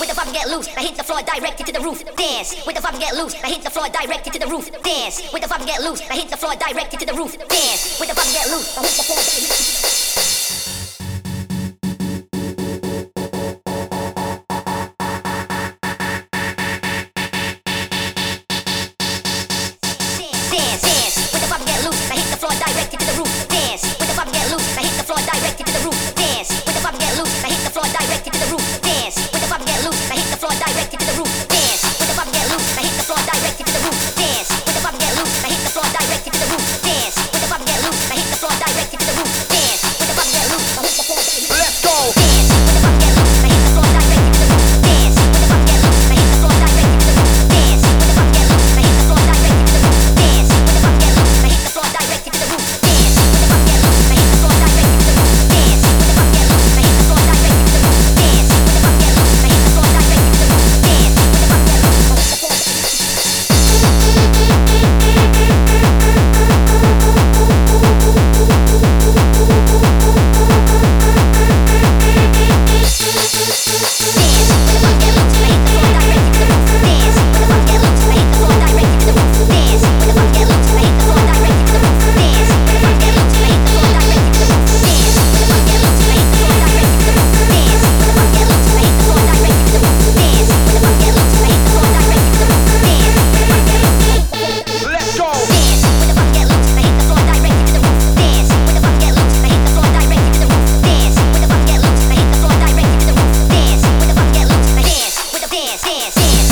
with the vibe get loose. I hit the floor directed to the roof. Dance with the vibe get loose. I hit the floor directed to the roof. Dance with the vibe get loose. I hit the floor directed to the roof. Dance with the vibe get loose. I hit the floor sim, sim, sim.